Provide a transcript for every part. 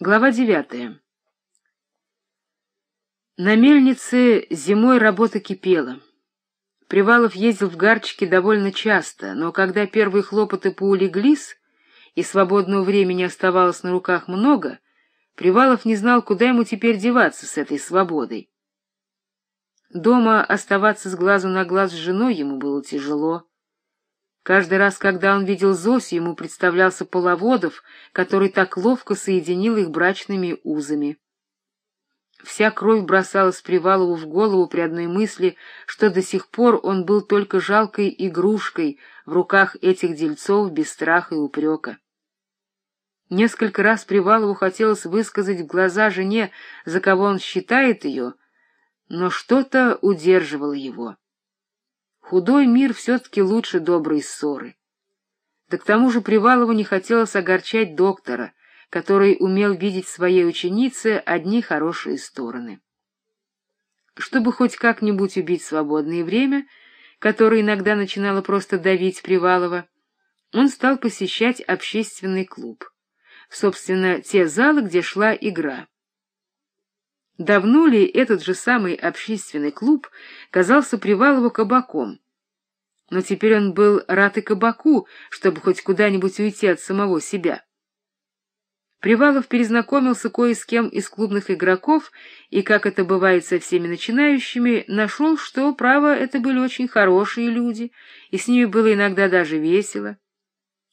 Глава девятая. На мельнице зимой работа кипела. Привалов ездил в Гарчике довольно часто, но когда первые хлопоты поулеглись и свободного времени оставалось на руках много, Привалов не знал, куда ему теперь деваться с этой свободой. Дома оставаться с глазу на глаз с женой ему было тяжело. Каждый раз, когда он видел Зосю, ему представлялся Половодов, который так ловко соединил их брачными узами. Вся кровь бросалась Привалову в голову при одной мысли, что до сих пор он был только жалкой игрушкой в руках этих дельцов без страха и упрека. Несколько раз Привалову хотелось высказать в глаза жене, за кого он считает ее, но что-то удерживало его. Худой мир все-таки лучше доброй ссоры. Да к тому же Привалову не хотелось огорчать доктора, который умел видеть в своей ученице одни хорошие стороны. Чтобы хоть как-нибудь убить свободное время, которое иногда начинало просто давить Привалова, он стал посещать общественный клуб. Собственно, те залы, где шла игра. Давно ли этот же самый общественный клуб казался Привалову кабаком? Но теперь он был рад и кабаку, чтобы хоть куда-нибудь уйти от самого себя. Привалов перезнакомился кое с кем из клубных игроков и, как это бывает со всеми начинающими, нашел, что, право, это были очень хорошие люди, и с ними было иногда даже весело.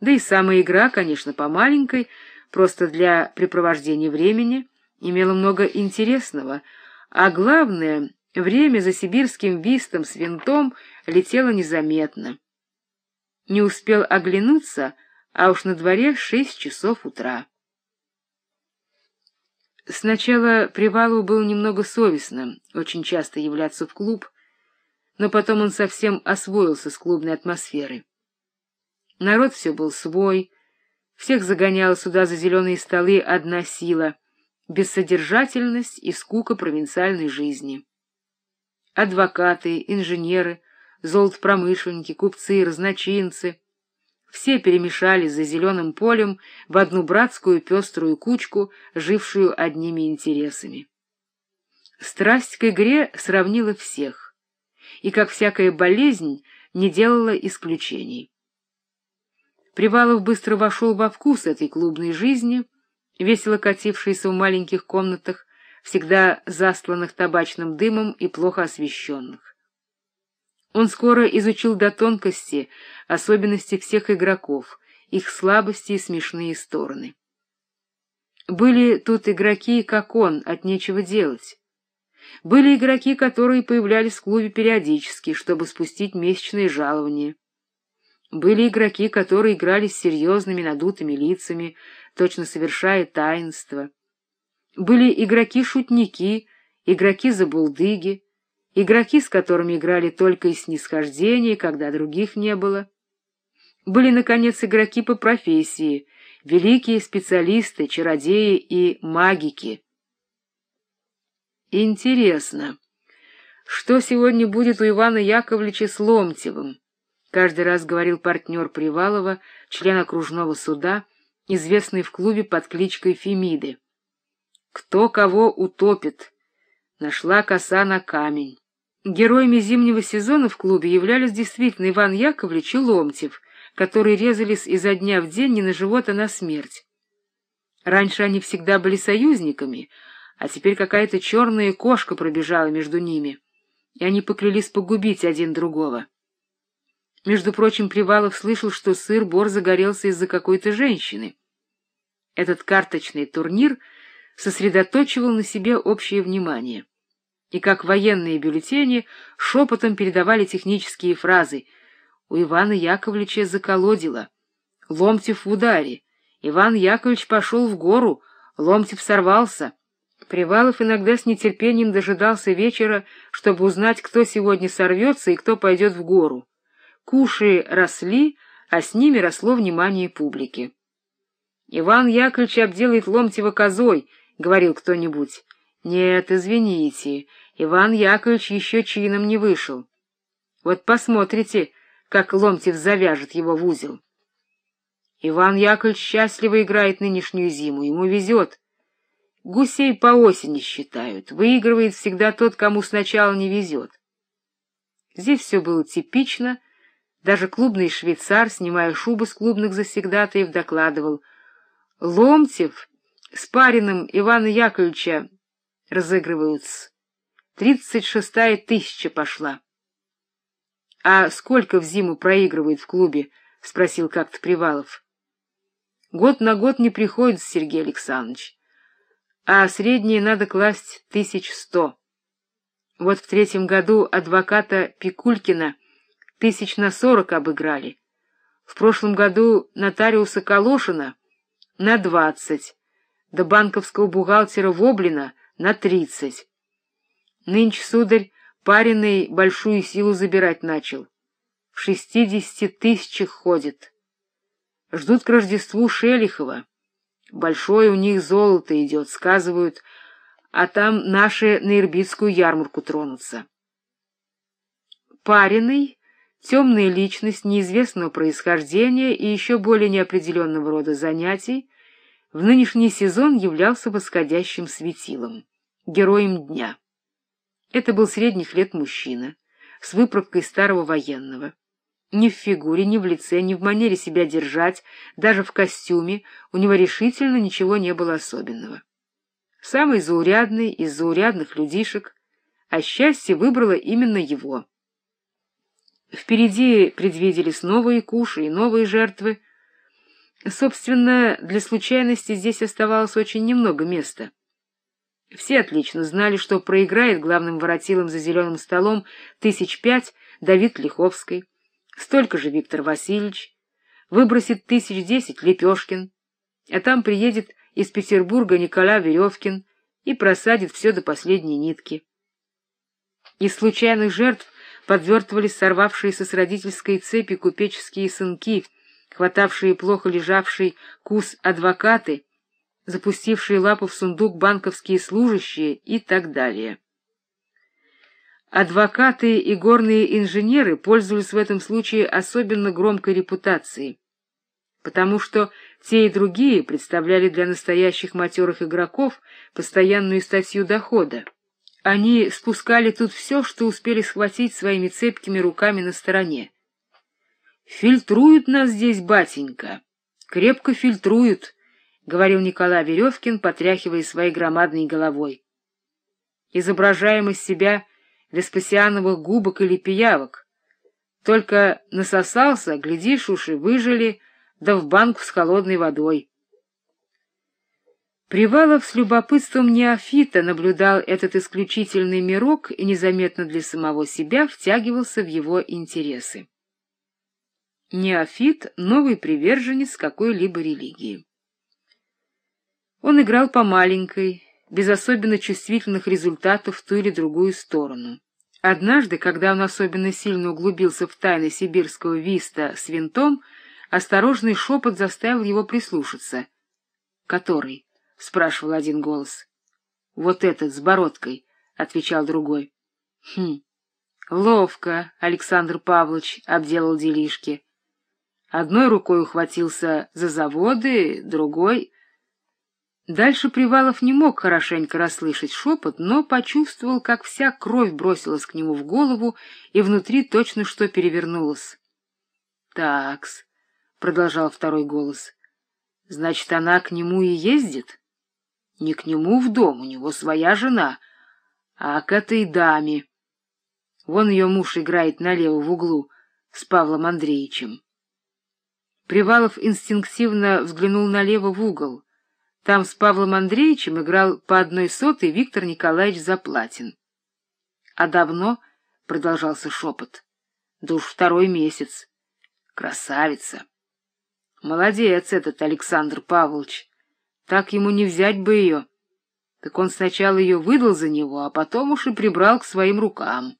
Да и сама игра, конечно, по маленькой, просто для препровождения времени — имело много интересного, а главное, время за сибирским вистом с винтом летело незаметно. Не успел оглянуться, а уж на дворе шесть часов утра. Сначала Привалову было немного совестно очень часто являться в клуб, но потом он совсем освоился с клубной атмосферой. Народ все был свой, всех загоняла сюда за зеленые столы одна сила — бессодержательность и скука провинциальной жизни. Адвокаты, инженеры, золотопромышленники, купцы, разночинцы — все перемешались за зеленым полем в одну братскую пеструю кучку, жившую одними интересами. Страсть к игре сравнила всех, и, как всякая болезнь, не делала исключений. Привалов быстро вошел во вкус этой клубной жизни — весело катившиеся в маленьких комнатах, всегда застланных табачным дымом и плохо освещенных. Он скоро изучил до тонкости особенности всех игроков, их слабости и смешные стороны. Были тут игроки, как он, от нечего делать. Были игроки, которые появлялись в клубе периодически, чтобы спустить месячные жалования. Были игроки, которые играли с серьезными надутыми лицами, точно совершая таинство. Были игроки-шутники, игроки-забулдыги, игроки, с которыми играли только из снисхождения, когда других не было. Были, наконец, игроки по профессии, великие специалисты, чародеи и магики. Интересно, что сегодня будет у Ивана Яковлевича с Ломтевым? Каждый раз говорил партнер Привалова, член окружного суда, известный в клубе под кличкой Фемиды. Кто кого утопит? Нашла коса на камень. Героями зимнего сезона в клубе являлись действительно Иван Яковлевич и Ломтев, которые резались изо дня в день не на живот, а на смерть. Раньше они всегда были союзниками, а теперь какая-то черная кошка пробежала между ними, и они поклялись погубить один другого. Между прочим, Привалов слышал, что сыр-бор загорелся из-за какой-то женщины. Этот карточный турнир сосредоточивал на себе общее внимание. И как военные бюллетени шепотом передавали технические фразы. У Ивана Яковлевича заколодило. Ломтев в ударе. Иван Яковлевич пошел в гору. Ломтев сорвался. Привалов иногда с нетерпением дожидался вечера, чтобы узнать, кто сегодня сорвется и кто пойдет в гору. Куши росли, а с ними росло внимание публики. «Иван Яковлевич обделает Ломтева козой», — говорил кто-нибудь. «Нет, извините, Иван Яковлевич еще чином не вышел. Вот посмотрите, как Ломтев завяжет его в узел». Иван Яковлевич счастливо играет нынешнюю зиму, ему везет. Гусей по осени считают. Выигрывает всегда тот, кому сначала не везет. Здесь все было типично. Даже клубный швейцар, снимая шубу с клубных завсегдатаев, докладывал. Ломтев с парином Ивана Яковлевича разыгрываются. Тридцать шестая тысяча пошла. — А сколько в зиму проигрывает в клубе? — спросил как-то Привалов. — Год на год не приходится, Сергей Александрович. А среднее надо класть тысяч сто. Вот в третьем году адвоката Пикулькина тысяч на сорок обыграли. В прошлом году нотариуса Калошина на двадцать, до банковского бухгалтера Воблина на тридцать. Нынче, сударь, пареный большую силу забирать начал. В шестидесяти тысячах ходит. Ждут к Рождеству Шелихова. Большое у них золото идет, сказывают, а там наши на Ирбитскую ярмарку тронутся. Пареный, темная личность неизвестного происхождения и еще более неопределенного рода занятий, в нынешний сезон являлся восходящим светилом, героем дня. Это был средних лет мужчина, с выправкой старого военного. Ни в фигуре, ни в лице, ни в манере себя держать, даже в костюме у него решительно ничего не было особенного. Самый заурядный из заурядных людишек, а счастье выбрало именно его. Впереди предвиделись новые куши и новые жертвы. Собственно, для случайности здесь оставалось очень немного места — все отлично знали, что проиграет главным воротилом за зеленым столом тысяч пять Давид Лиховский, столько же Виктор Васильевич, выбросит тысяч десять Лепешкин, а там приедет из Петербурга Никола Веревкин и просадит все до последней нитки. Из случайных жертв подвертывались сорвавшиеся с родительской цепи купеческие сынки, хватавшие плохо лежавший кус адвокаты запустившие лапу в сундук банковские служащие и так далее. Адвокаты и горные инженеры пользовались в этом случае особенно громкой репутацией, потому что те и другие представляли для настоящих матерых игроков постоянную статью дохода. Они спускали тут все, что успели схватить своими цепкими руками на стороне. «Фильтруют нас здесь, батенька, крепко фильтруют», — говорил Николай Веревкин, потряхивая своей громадной головой. Изображаем из себя Веспасиановых губок или пиявок. Только насосался, глядишь, уши выжили, да в банку с холодной водой. Привалов с любопытством неофита наблюдал этот исключительный мирок и незаметно для самого себя втягивался в его интересы. Неофит — новый приверженец какой-либо религии. Он играл по маленькой, без особенно чувствительных результатов в ту или другую сторону. Однажды, когда он особенно сильно углубился в тайны сибирского виста с винтом, осторожный шепот заставил его прислушаться. «Который?» — спрашивал один голос. «Вот этот, с бородкой», — отвечал другой. «Хм, ловко Александр Павлович обделал делишки. Одной рукой ухватился за заводы, другой Дальше Привалов не мог хорошенько расслышать шепот, но почувствовал, как вся кровь бросилась к нему в голову, и внутри точно что перевернулось. «Такс», — продолжал второй голос, — «значит, она к нему и ездит? Не к нему в дом, у него своя жена, а к этой даме. Вон ее муж играет налево в углу с Павлом Андреевичем». Привалов инстинктивно взглянул налево в угол — там с Павлом Андреевичем играл по одной сотой Виктор Николаевич Заплатин. — А давно? — продолжался шепот. — Да уж второй месяц. Красавица! Молодец этот Александр Павлович. Так ему не взять бы ее. Так он сначала ее выдал за него, а потом уж и прибрал к своим рукам.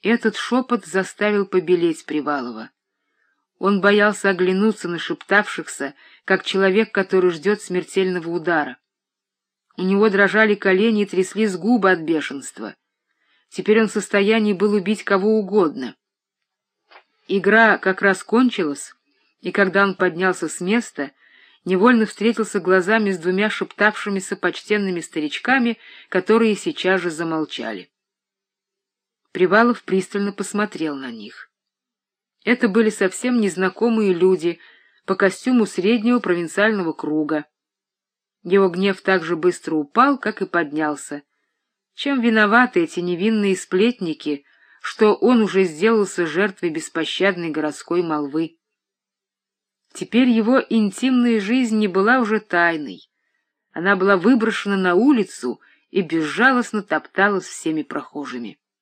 Этот шепот заставил побелеть Привалова. Он боялся оглянуться на шептавшихся, как человек, который ждет смертельного удара. У него дрожали колени и тряслись губы от бешенства. Теперь он в состоянии был убить кого угодно. Игра как раз кончилась, и когда он поднялся с места, невольно встретился глазами с двумя шептавшимися почтенными старичками, которые сейчас же замолчали. Привалов пристально посмотрел на них. Это были совсем незнакомые люди по костюму среднего провинциального круга. Его гнев так же быстро упал, как и поднялся. Чем виноваты эти невинные сплетники, что он уже сделался жертвой беспощадной городской молвы? Теперь его интимная жизнь не была уже тайной. Она была выброшена на улицу и безжалостно топталась всеми прохожими.